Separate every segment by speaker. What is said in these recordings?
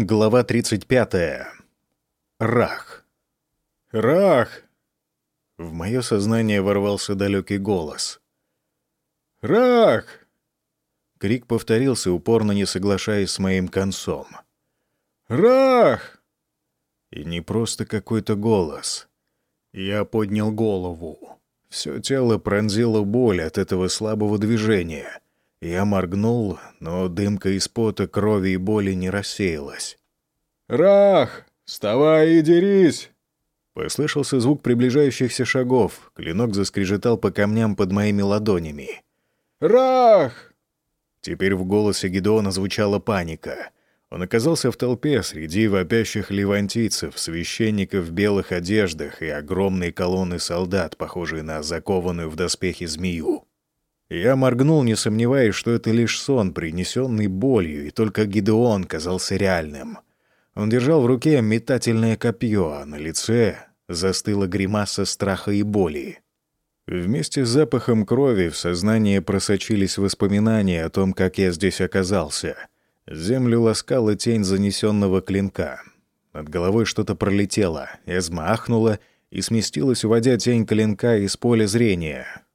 Speaker 1: Глава 35. Рах. Рах! В мое сознание ворвался далекий голос. Рах! Крик повторился, упорно не соглашаясь с моим концом. Рах! И не просто какой-то голос. Я поднял голову. Все тело пронзило боль от этого слабого движения — я моргнул, но дымка из пота, крови и боли не рассеялась. «Рах! Вставай и дерись!» Послышался звук приближающихся шагов. Клинок заскрежетал по камням под моими ладонями. «Рах!» Теперь в голосе Гедеона звучала паника. Он оказался в толпе среди вопящих левантийцев, священников в белых одеждах и огромной колонны солдат, похожей на закованную в доспехи змею. Я моргнул, не сомневаясь, что это лишь сон, принесенный болью, и только Гидеон казался реальным. Он держал в руке метательное копье, а на лице застыла гримаса страха и боли. Вместе с запахом крови в сознание просочились воспоминания о том, как я здесь оказался. Землю ласкала тень занесенного клинка. Над головой что-то пролетело, Эзма ахнула и сместилась, уводя тень клинка из поля зрения.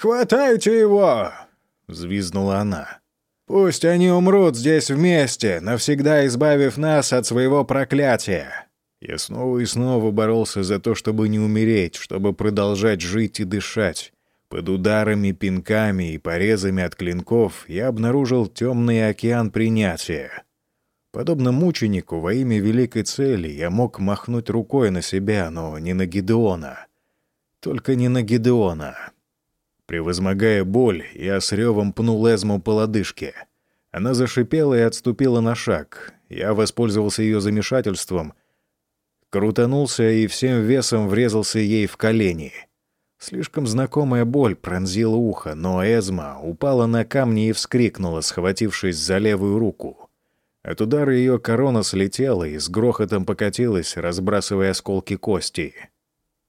Speaker 1: «Хватайте его!» — взвизгнула она. «Пусть они умрут здесь вместе, навсегда избавив нас от своего проклятия!» Я снова и снова боролся за то, чтобы не умереть, чтобы продолжать жить и дышать. Под ударами, пинками и порезами от клинков я обнаружил темный океан принятия. Подобно мученику во имя великой цели я мог махнуть рукой на себя, но не на Гидеона. Только не на Гидеона. Превозмогая боль, я с ревом пнул Эзму по лодыжке. Она зашипела и отступила на шаг. Я воспользовался ее замешательством, крутанулся и всем весом врезался ей в колени. Слишком знакомая боль пронзила ухо, но Эзма упала на камни и вскрикнула, схватившись за левую руку. От удара ее корона слетела и с грохотом покатилась, разбрасывая осколки кости.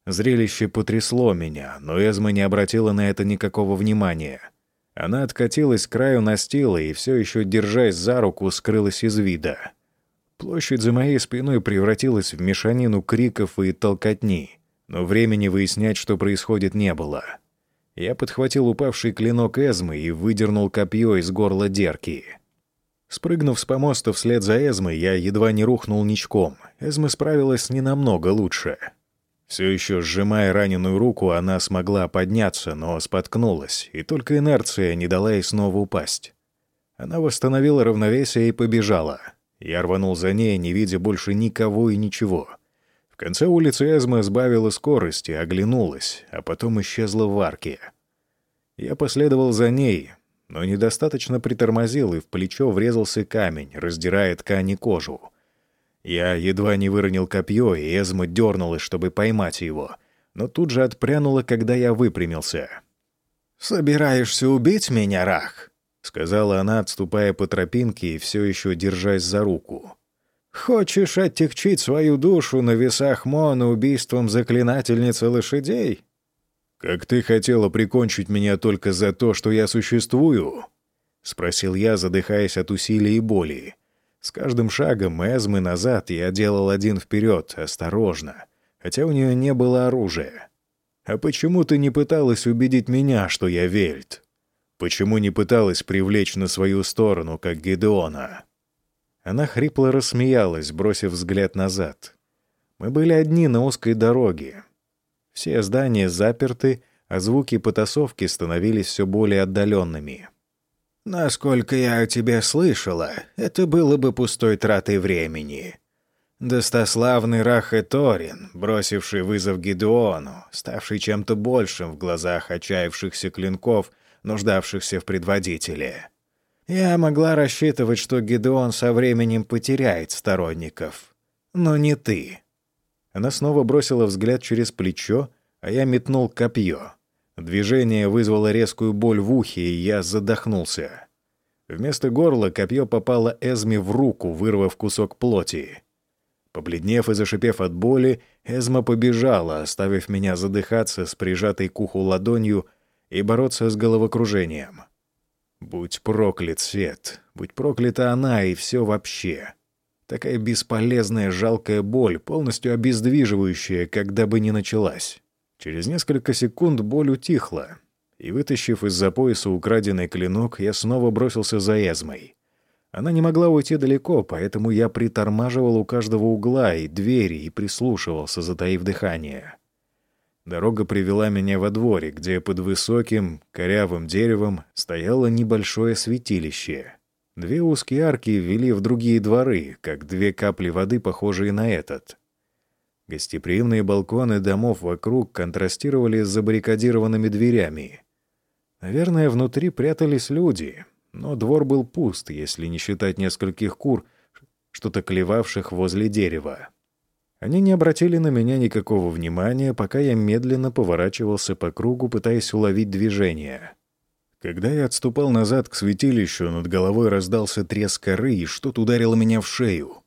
Speaker 1: Зрелище потрясло меня, но Эзма не обратила на это никакого внимания. Она откатилась к краю настила и, все еще держась за руку, скрылась из вида. Площадь за моей спиной превратилась в мешанину криков и толкотни, но времени выяснять, что происходит, не было. Я подхватил упавший клинок Эзмы и выдернул копье из горла Дерки. Спрыгнув с помоста вслед за Эзмой, я едва не рухнул ничком. Эзма справилась ненамного лучше. Все еще сжимая раненую руку, она смогла подняться, но споткнулась, и только инерция не дала ей снова упасть. Она восстановила равновесие и побежала. Я рванул за ней, не видя больше никого и ничего. В конце улицы Эзма сбавила скорость и оглянулась, а потом исчезла в арке. Я последовал за ней, но недостаточно притормозил, и в плечо врезался камень, раздирая ткань и кожу. Я едва не выронил копье, и Эзма дернулась, чтобы поймать его, но тут же отпрянула, когда я выпрямился. «Собираешься убить меня, Рах?» — сказала она, отступая по тропинке и все еще держась за руку. «Хочешь оттягчить свою душу на весах Мона убийством заклинательницы лошадей?» «Как ты хотела прикончить меня только за то, что я существую?» — спросил я, задыхаясь от усилий и боли. С каждым шагом Эзмы назад я делал один вперед, осторожно, хотя у нее не было оружия. «А почему ты не пыталась убедить меня, что я Вельт? Почему не пыталась привлечь на свою сторону, как Гедеона?» Она хрипло рассмеялась, бросив взгляд назад. Мы были одни на узкой дороге. Все здания заперты, а звуки потасовки становились все более отдаленными. Насколько я о тебе слышала, это было бы пустой тратой времени. Достославный Рахеторин, бросивший вызов Гидеону, ставший чем-то большим в глазах отчаявшихся клинков, нуждавшихся в предводителе. Я могла рассчитывать, что Гидеон со временем потеряет сторонников. Но не ты. Она снова бросила взгляд через плечо, а я метнул копье. Движение вызвало резкую боль в ухе, и я задохнулся. Вместо горла копье попало Эзме в руку, вырвав кусок плоти. Побледнев и зашипев от боли, Эзма побежала, оставив меня задыхаться с прижатой к уху ладонью и бороться с головокружением. Будь проклят свет, будь проклята она и все вообще. Такая бесполезная, жалкая боль, полностью обездвиживающая, когда бы ни началась. Через несколько секунд боль утихла, и, вытащив из-за пояса украденный клинок, я снова бросился за Эзмой. Она не могла уйти далеко, поэтому я притормаживал у каждого угла и двери и прислушивался, затаив дыхание. Дорога привела меня во дворе, где под высоким, корявым деревом стояло небольшое святилище. Две узкие арки вели в другие дворы, как две капли воды, похожие на этот. Гостеприимные балконы домов вокруг контрастировали с забаррикадированными дверями. Наверное, внутри прятались люди, но двор был пуст, если не считать нескольких кур, что-то клевавших возле дерева. Они не обратили на меня никакого внимания, пока я медленно поворачивался по кругу, пытаясь уловить движение. Когда я отступал назад к святилищу, над головой раздался треск коры, и что-то ударило меня в шею.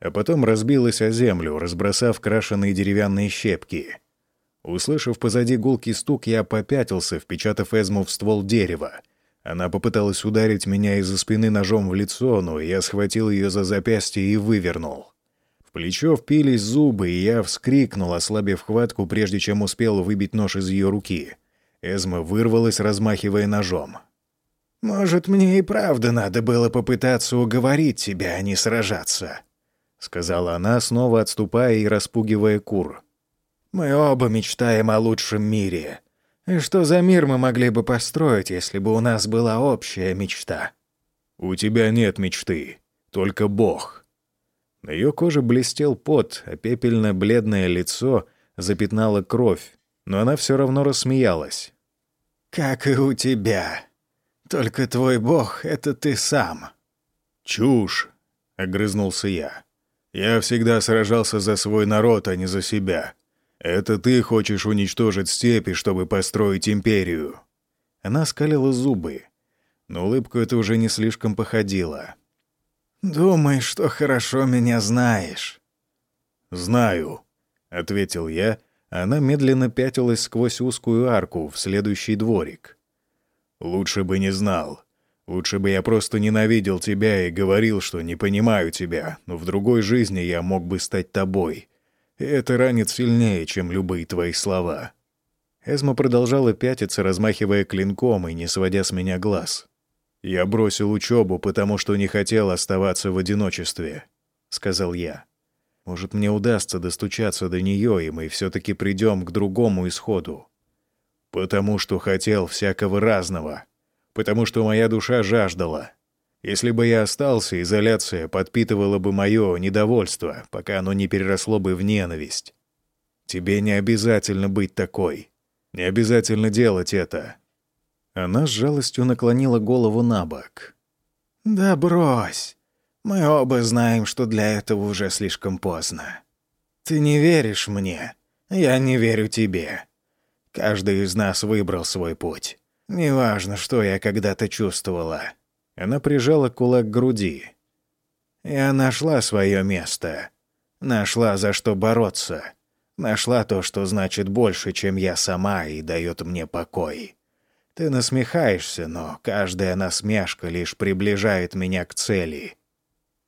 Speaker 1: А потом разбилось о землю, разбросав крашеные деревянные щепки. Услышав позади гулкий стук, я попятился, впечатав Эзму в ствол дерева — она попыталась ударить меня из-за спины ножом в лицо, но я схватил ее за запястье и вывернул. В плечо впились зубы, и я вскрикнул, ослабив хватку, прежде чем успел выбить нож из ее руки. Эзма вырвалась, размахивая ножом. «Может, мне и правда надо было попытаться уговорить тебя, а не сражаться», — сказала она, снова отступая и распугивая кур. «Мы оба мечтаем о лучшем мире. И что за мир мы могли бы построить, если бы у нас была общая мечта? У тебя нет мечты, только Бог. На ее коже блестел пот, а пепельно-бледное лицо запятнало кровь, но она все равно рассмеялась.
Speaker 2: «Как и у тебя. Только твой Бог — это ты сам».
Speaker 1: «Чушь!» — огрызнулся я. «Я всегда сражался за свой народ, а не за себя. «Это ты хочешь уничтожить степи, чтобы построить империю?» Она скалила зубы, но улыбку это уже не слишком походила.
Speaker 2: «Думаешь, что хорошо меня знаешь?»
Speaker 1: «Знаю», — ответил я. Она медленно пятилась сквозь узкую арку в следующий дворик. «Лучше бы не знал. Лучше бы я просто ненавидел тебя и говорил, что не понимаю тебя, но в другой жизни я мог бы стать тобой. И это ранит сильнее, чем любые твои слова». Эзма продолжала пятиться, размахивая клинком и не сводя с меня глаз. «Я бросил учебу, потому что не хотел оставаться в одиночестве», — сказал я. «Может, мне удастся достучаться до нее, и мы все-таки придем к другому исходу. Потому что хотел всякого разного. Потому что моя душа жаждала. Если бы я остался, изоляция подпитывала бы мое недовольство, пока оно не переросло бы в ненависть. Тебе не обязательно быть такой. Не обязательно делать это». Она с жалостью наклонила голову на бок.
Speaker 2: «Да брось. Мы оба знаем, что для этого уже слишком поздно. Ты не веришь мне, я не верю тебе. Каждый из нас выбрал свой путь. Неважно, что я когда-то чувствовала.
Speaker 1: Она прижала кулак к груди.
Speaker 2: «Я нашла свое место. Нашла, за что бороться. Нашла то, что значит больше, чем я сама, и дает мне покой. Ты насмехаешься, но каждая насмешка лишь приближает меня к цели.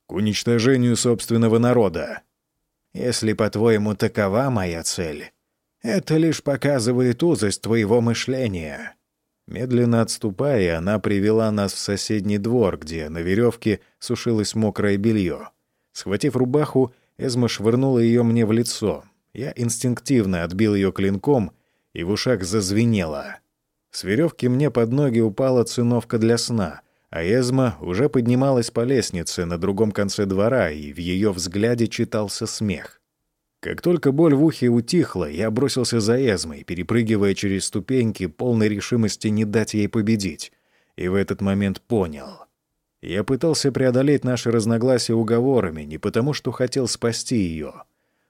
Speaker 1: К уничтожению собственного народа.
Speaker 2: Если, по-твоему, такова моя цель, это лишь показывает узость твоего мышления».
Speaker 1: Медленно отступая, она привела нас в соседний двор, где на веревке сушилось мокрое белье. Схватив рубаху, Эзма швырнула ее мне в лицо. Я инстинктивно отбил ее клинком, и в ушах зазвенело. С веревки мне под ноги упала циновка для сна, а Эзма уже поднималась по лестнице на другом конце двора, и в ее взгляде читался смех. Как только боль в ухе утихла, я бросился за Эзмой, перепрыгивая через ступеньки, полной решимости не дать ей победить. И в этот момент понял. Я пытался преодолеть наши разногласия уговорами не потому, что хотел спасти ее.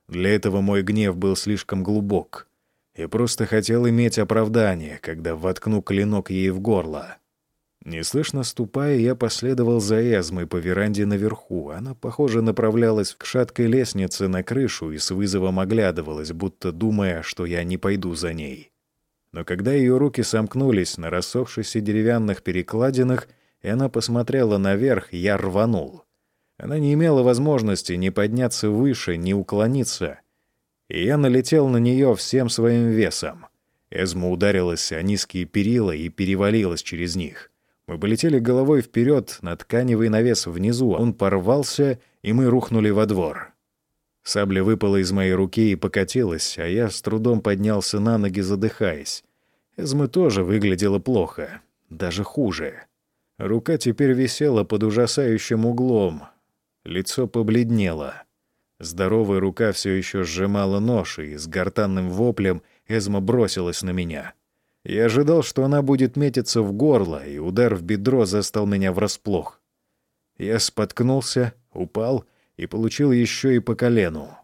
Speaker 1: Для этого мой гнев был слишком глубок. Я просто хотел иметь оправдание, когда воткну клинок ей в горло. Неслышно ступая, я последовал за Эзмой по веранде наверху. Она, похоже, направлялась к шаткой лестнице на крышу и с вызовом оглядывалась, будто думая, что я не пойду за ней. Но когда ее руки сомкнулись на рассохшихся деревянных перекладинах, и она посмотрела наверх, я рванул. Она не имела возможности ни подняться выше, ни уклониться. И я налетел на нее всем своим весом. Эзма ударилась о низкие перила и перевалилась через них. Мы полетели головой вперед на тканевый навес внизу. Он порвался, и мы рухнули во двор. Сабля выпала из моей руки и покатилась, а я с трудом поднялся на ноги, задыхаясь. Эзма тоже выглядела плохо, даже хуже. Рука теперь висела под ужасающим углом. Лицо побледнело. Здоровая рука все еще сжимала нож, и с гортанным воплем Эзма бросилась на меня. Я ожидал, что она будет метиться в горло, и удар в бедро застал меня врасплох. Я споткнулся, упал и получил еще и по колену.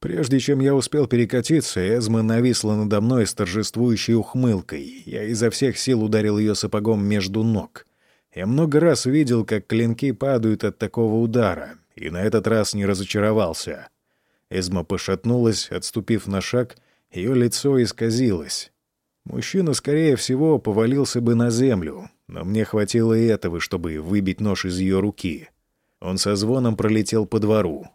Speaker 1: Прежде чем я успел перекатиться, Эзма нависла надо мной с торжествующей ухмылкой. Я изо всех сил ударил ее сапогом между ног. Я много раз видел, как клинки падают от такого удара, и на этот раз не разочаровался. Эзма пошатнулась, отступив на шаг, ее лицо исказилось. Мужчина, скорее всего, повалился бы на землю, но мне хватило и этого, чтобы выбить нож из ее руки. Он со звоном пролетел по двору.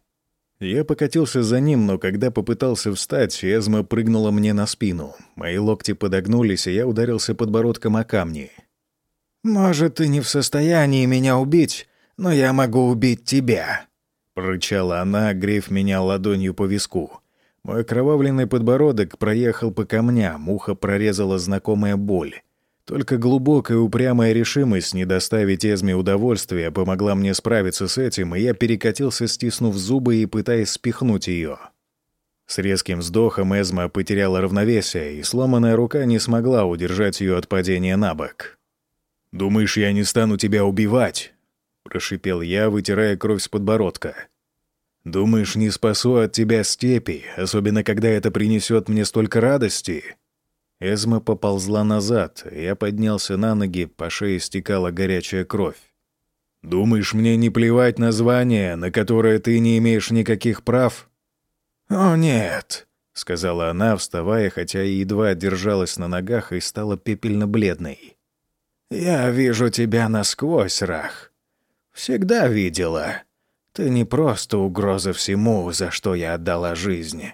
Speaker 1: Я покатился за ним, но когда попытался встать, Эзма прыгнула мне на спину. Мои локти подогнулись, и я ударился подбородком о камни.
Speaker 2: «Может, ты не в состоянии меня убить, но я могу убить тебя», —
Speaker 1: прорычала она, грев меня ладонью по виску. Мой кровавленный подбородок проехал по камням, ухо прорезала знакомая боль. Только глубокая упрямая решимость не доставить Эзме удовольствия помогла мне справиться с этим, и я перекатился, стиснув зубы и пытаясь спихнуть ее. С резким вздохом Эзма потеряла равновесие, и сломанная рука не смогла удержать ее от падения на бок. «Думаешь, я не стану тебя убивать?» — прошипел я, вытирая кровь с подбородка. «Думаешь, не спасу от тебя степи, особенно когда это принесет мне столько радости?» Эзма поползла назад, я поднялся на ноги, по шее стекала горячая кровь. «Думаешь, мне не плевать на звание, на которое ты не имеешь никаких прав?»
Speaker 2: «О, нет», —
Speaker 1: сказала она, вставая, хотя и едва держалась на ногах и стала пепельно-бледной.
Speaker 2: «Я вижу тебя насквозь, Рах. Всегда видела. Ты не просто угроза всему, за что я отдала жизнь.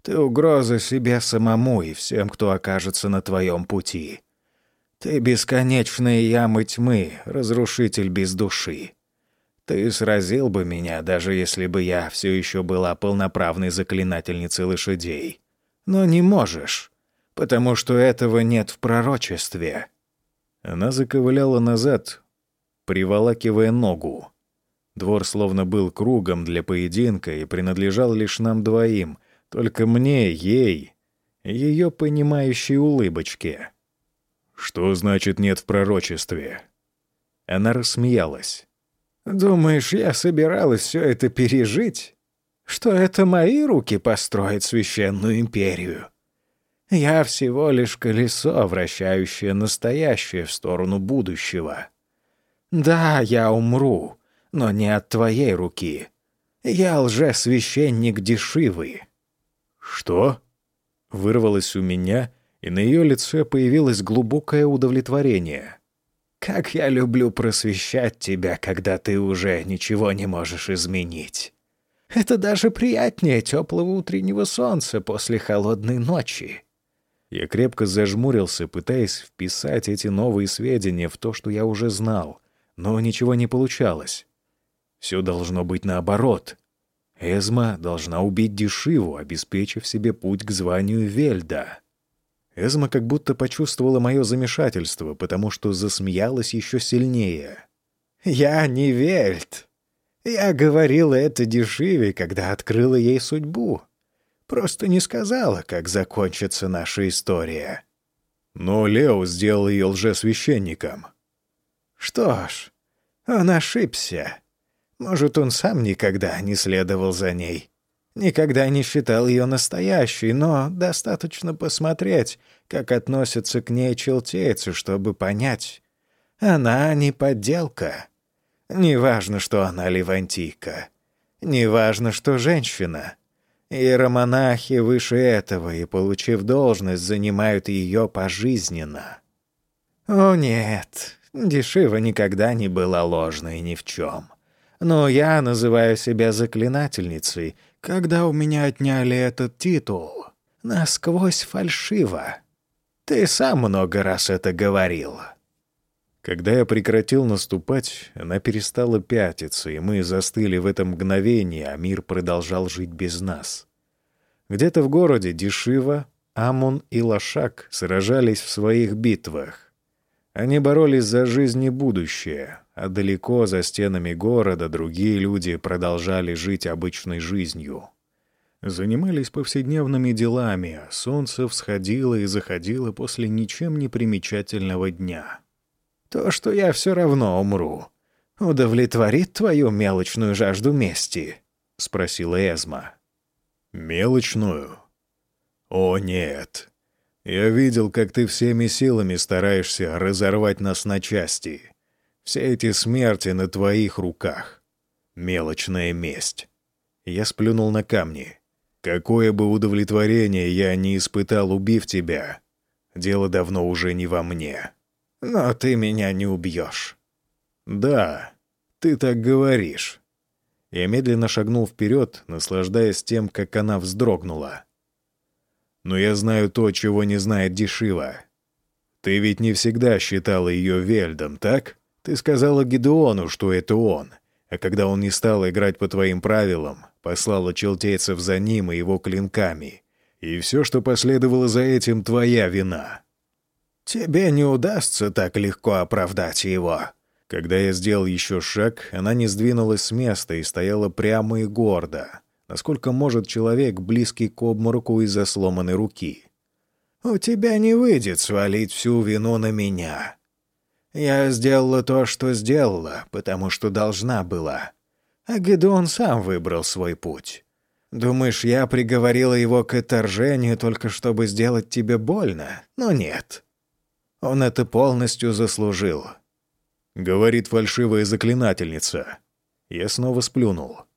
Speaker 2: Ты угроза себе самому и всем, кто окажется на твоем пути. Ты бесконечная яма тьмы, разрушитель без души. Ты сразил бы меня, даже если бы я все еще была полноправной заклинательницей лошадей. Но не можешь, потому что этого нет в пророчестве».
Speaker 1: Она заковыляла назад, приволакивая ногу. Двор словно был кругом для поединка и принадлежал лишь нам двоим — только мне, ей, ее понимающей улыбочке. «Что значит нет в пророчестве?» Она рассмеялась.
Speaker 2: «Думаешь, я собиралась все это пережить? Что это мои руки построят священную империю? Я всего лишь колесо, вращающее настоящее в сторону будущего. Да, я умру, но не от твоей руки. Я лжесвященник дешивый.
Speaker 1: «Что?» Вырвалось у меня, и на ее лице появилось глубокое удовлетворение.
Speaker 2: «Как я люблю просвещать тебя, когда ты уже ничего не можешь изменить. Это даже приятнее теплого утреннего солнца после холодной ночи».
Speaker 1: Я крепко зажмурился, пытаясь вписать эти новые сведения в то, что я уже знал, но ничего не получалось. Все должно быть наоборот. Эзма должна убить Дешиву, обеспечив себе путь к званию Вельда. Эзма как будто почувствовала мое замешательство, потому что засмеялась еще сильнее.
Speaker 2: «Я не Вельд. Я говорила это Дешиве, когда открыла ей судьбу. Просто не сказала, как закончится наша история».
Speaker 1: Но Лео сделал ее лжесвященником.
Speaker 2: «Что ж, он ошибся». Может, он сам никогда не следовал за ней. Никогда не считал ее настоящей, но достаточно посмотреть, как относятся к ней челтейцы, чтобы понять. Она не подделка. Неважно, что она левантийка. Неважно, что женщина. Иеромонахи выше этого и, получив должность, занимают ее пожизненно. О нет, Дешива никогда не была ложной ни в чем. Но я называю себя заклинательницей, когда у меня отняли этот титул. Насквозь фальшиво. Ты сам много раз это говорил.
Speaker 1: Когда я прекратил наступать, она перестала пятиться, и мы застыли в это мгновение, а мир продолжал жить без нас. Где-то в городе Дешива, Амон и Лошак сражались в своих битвах. Они боролись за жизнь и будущее, а далеко за стенами города другие люди продолжали жить обычной жизнью. Занимались повседневными делами, а солнце всходило и заходило после ничем не примечательного дня.
Speaker 2: То, что я все равно умру, удовлетворит твою мелочную жажду мести?» — спросила Эзма.
Speaker 1: «Мелочную? О, нет. Я видел, как ты всеми силами стараешься разорвать нас на части. Все эти смерти на твоих руках. Мелочная месть». Я сплюнул на камни. «Какое бы удовлетворение я не испытал, убив тебя, дело давно уже не во мне».
Speaker 2: Но ты меня не убьешь.
Speaker 1: Да, ты так говоришь. Я медленно шагнул вперед, наслаждаясь тем, как она вздрогнула. Но я знаю то, чего не знает Дешива. Ты ведь не всегда считала ее Вельдом, так? Ты сказала Гедеону, что это он, а когда он не стал играть по твоим правилам, послала челтейцев за ним и его клинками. И все, что последовало за этим, твоя вина.
Speaker 2: Тебе не удастся так легко оправдать его».
Speaker 1: Когда я сделал еще шаг, она не сдвинулась с места и стояла прямо и гордо, насколько может человек, близкий к обмороку из-за сломанной руки.
Speaker 2: «У тебя не выйдет свалить всю вину на меня. Я сделала то, что сделала, потому что должна была. А Гедеон сам выбрал свой путь. Думаешь, я приговорила его к отторжению только чтобы сделать тебе больно? Но нет. Он это полностью заслужил.
Speaker 1: Говорит фальшивая заклинательница. Я снова сплюнул.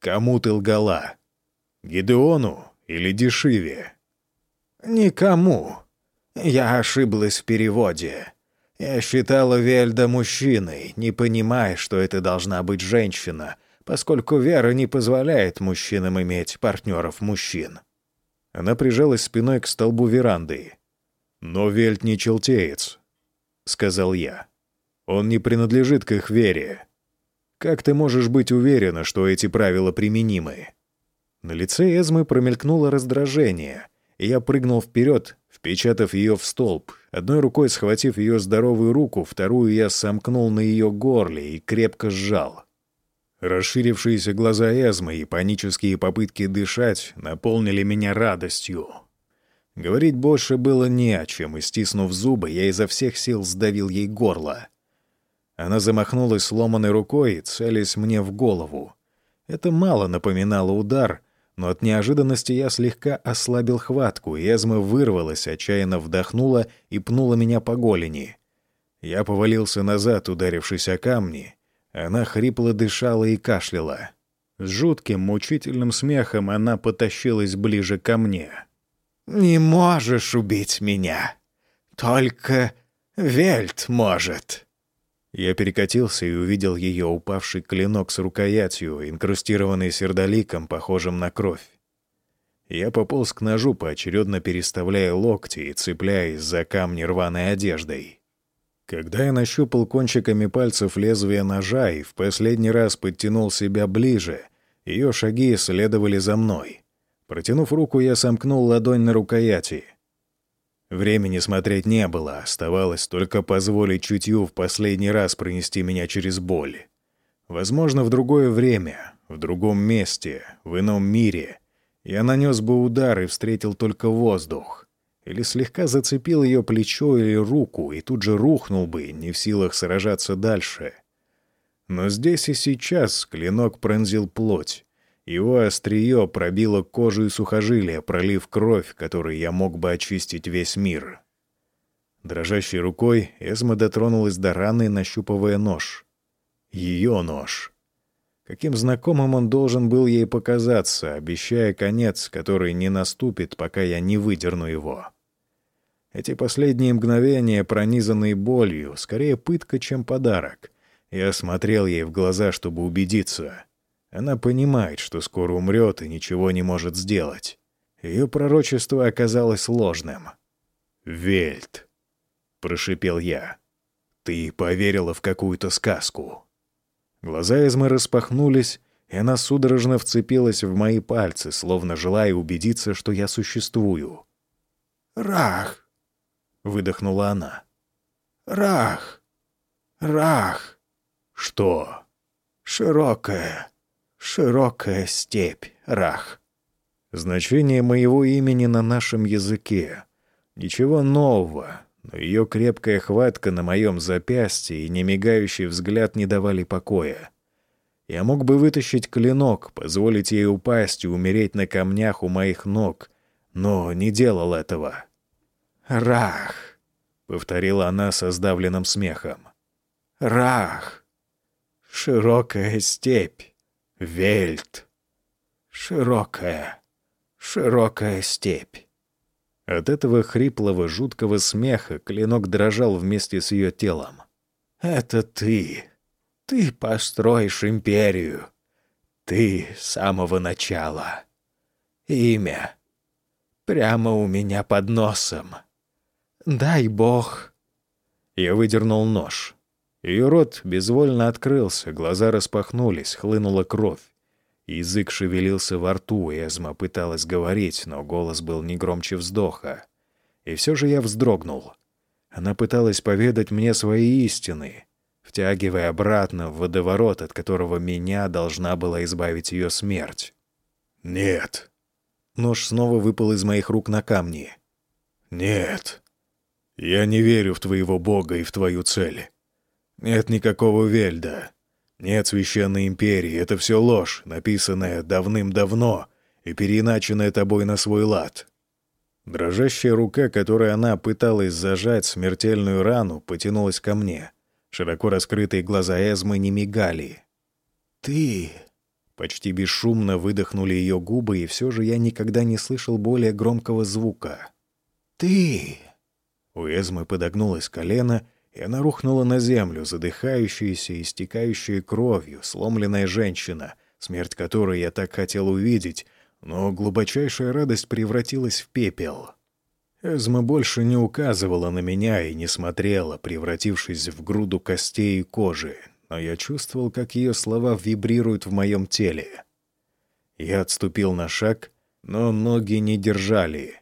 Speaker 1: Кому ты лгала? Гидеону или Дешиве?
Speaker 2: Никому. Я ошиблась в переводе. Я считала Вельда мужчиной, не понимая, что это должна быть женщина, поскольку вера не позволяет мужчинам иметь партнеров мужчин.
Speaker 1: Она прижалась спиной к столбу веранды. «Но Вельт не челтеец», — сказал я. «Он не принадлежит к их вере. Как ты можешь быть уверена, что эти правила применимы?» На лице Эзмы промелькнуло раздражение, и я прыгнул вперед, впечатав ее в столб. Одной рукой схватив ее здоровую руку, вторую я сомкнул на ее горле и крепко сжал. Расширившиеся глаза Эзмы и панические попытки дышать наполнили меня радостью. Говорить больше было не о чем, и, стиснув зубы, я изо всех сил сдавил ей горло. Она замахнулась сломанной рукой, целясь мне в голову. Это мало напоминало удар, но от неожиданности я слегка ослабил хватку, и Эзма вырвалась, отчаянно вдохнула и пнула меня по голени. Я повалился назад, ударившись о камни. Она хрипло дышала и кашляла. С жутким, мучительным смехом она потащилась ближе ко мне.
Speaker 2: «Не можешь убить меня. Только Вельт может».
Speaker 1: Я перекатился и увидел ее упавший клинок с рукоятью, инкрустированный сердоликом, похожим на кровь. Я пополз к ножу, поочередно переставляя локти и цепляясь за камни рваной одеждой. Когда я нащупал кончиками пальцев лезвие ножа и в последний раз подтянул себя ближе, ее шаги следовали за мной. Протянув руку, я сомкнул ладонь на рукояти. Времени смотреть не было, оставалось только позволить чутью в последний раз пронести меня через боль. Возможно, в другое время, в другом месте, в ином мире я нанес бы удар и встретил только воздух. Или слегка зацепил ее плечо или руку и тут же рухнул бы, не в силах сражаться дальше. Но здесь и сейчас клинок пронзил плоть, его острие пробило кожу и сухожилия, пролив кровь, которой я мог бы очистить весь мир. Дрожащей рукой Эзма дотронулась до раны, нащупывая нож. Ее нож. Каким знакомым он должен был ей показаться, обещая конец, который не наступит, пока я не выдерну его. Эти последние мгновения, пронизанные болью, скорее пытка, чем подарок.
Speaker 2: Я смотрел ей в глаза, чтобы убедиться. Она понимает, что скоро умрет и ничего не может сделать. Ее пророчество оказалось ложным.
Speaker 1: «Вельт», — прошипел я, — «ты поверила в какую-то сказку».
Speaker 2: Глаза Эзмы распахнулись, и она судорожно вцепилась в мои пальцы, словно желая убедиться, что я существую.
Speaker 1: «Рах!» — выдохнула она. «Рах! Рах!»
Speaker 2: «Что?»
Speaker 1: «Широкая, широкая степь, Рах!»
Speaker 2: Значение моего имени на нашем языке. Ничего нового, но ее крепкая хватка на моем запястье и немигающий взгляд не давали покоя. Я мог бы вытащить клинок, позволить ей упасть и умереть на камнях у моих ног, но не делал этого.
Speaker 1: «Рах!» — повторила она со сдавленным смехом. «Рах! Широкая степь! Вельт! Широкая, широкая степь!»
Speaker 2: От этого хриплого, жуткого смеха клинок дрожал вместе с ее телом.
Speaker 1: «Это ты!» Ты построишь империю. Ты с самого начала. Имя. Прямо у меня под носом. Дай бог.
Speaker 2: Я выдернул нож. Ее рот безвольно открылся, глаза распахнулись, хлынула кровь. Язык шевелился во рту, Эзма пыталась говорить, но голос был не громче вздоха. И все же я вздрогнул. Она пыталась поведать мне свои истины, втягивая обратно в водоворот, от которого меня должна была избавить ее смерть.
Speaker 1: «Нет».
Speaker 2: Нож снова выпал из моих рук на камни.
Speaker 1: «Нет. Я не верю в твоего бога и в твою цель. Нет никакого Вельда. Нет священной империи. Это все ложь, написанная давным-давно и переиначенная тобой на свой лад».
Speaker 2: Дрожащая рука, которой она пыталась зажать смертельную рану, потянулась ко мне — Широко раскрытые глаза Эзмы не мигали.
Speaker 1: «Ты...»
Speaker 2: Почти бесшумно выдохнули ее губы, и все же я никогда не слышал более громкого звука.
Speaker 1: «Ты...»
Speaker 2: У Эзмы подогнулось колено, и она рухнула на землю, задыхающаяся и истекающая кровью, сломленная женщина, смерть которой я так хотел увидеть, но глубочайшая радость превратилась в пепел. Эзма больше не указывала на меня и не смотрела, превратившись в груду костей и кожи, но я чувствовал, как ее слова вибрируют в моем теле. Я отступил на шаг, но ноги не держали.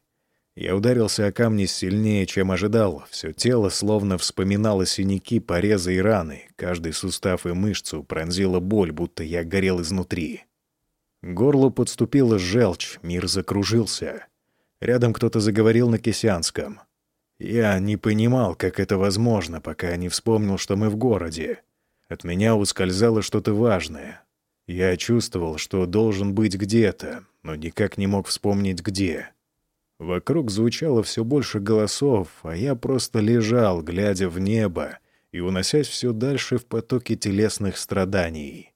Speaker 2: Я ударился о камни сильнее, чем ожидал. Все тело словно вспоминало синяки, порезы и раны. Каждый сустав и мышцу пронзила боль, будто я горел изнутри. К горлу подступила желчь, мир закружился. Рядом кто-то заговорил на кисянском. Я не понимал, как это возможно, пока не вспомнил, что мы в городе. От меня ускользало что-то важное. Я чувствовал, что должен быть где-то, но никак не мог вспомнить, где. Вокруг звучало все больше голосов, а я просто лежал, глядя в небо и уносясь все дальше в потоке телесных страданий.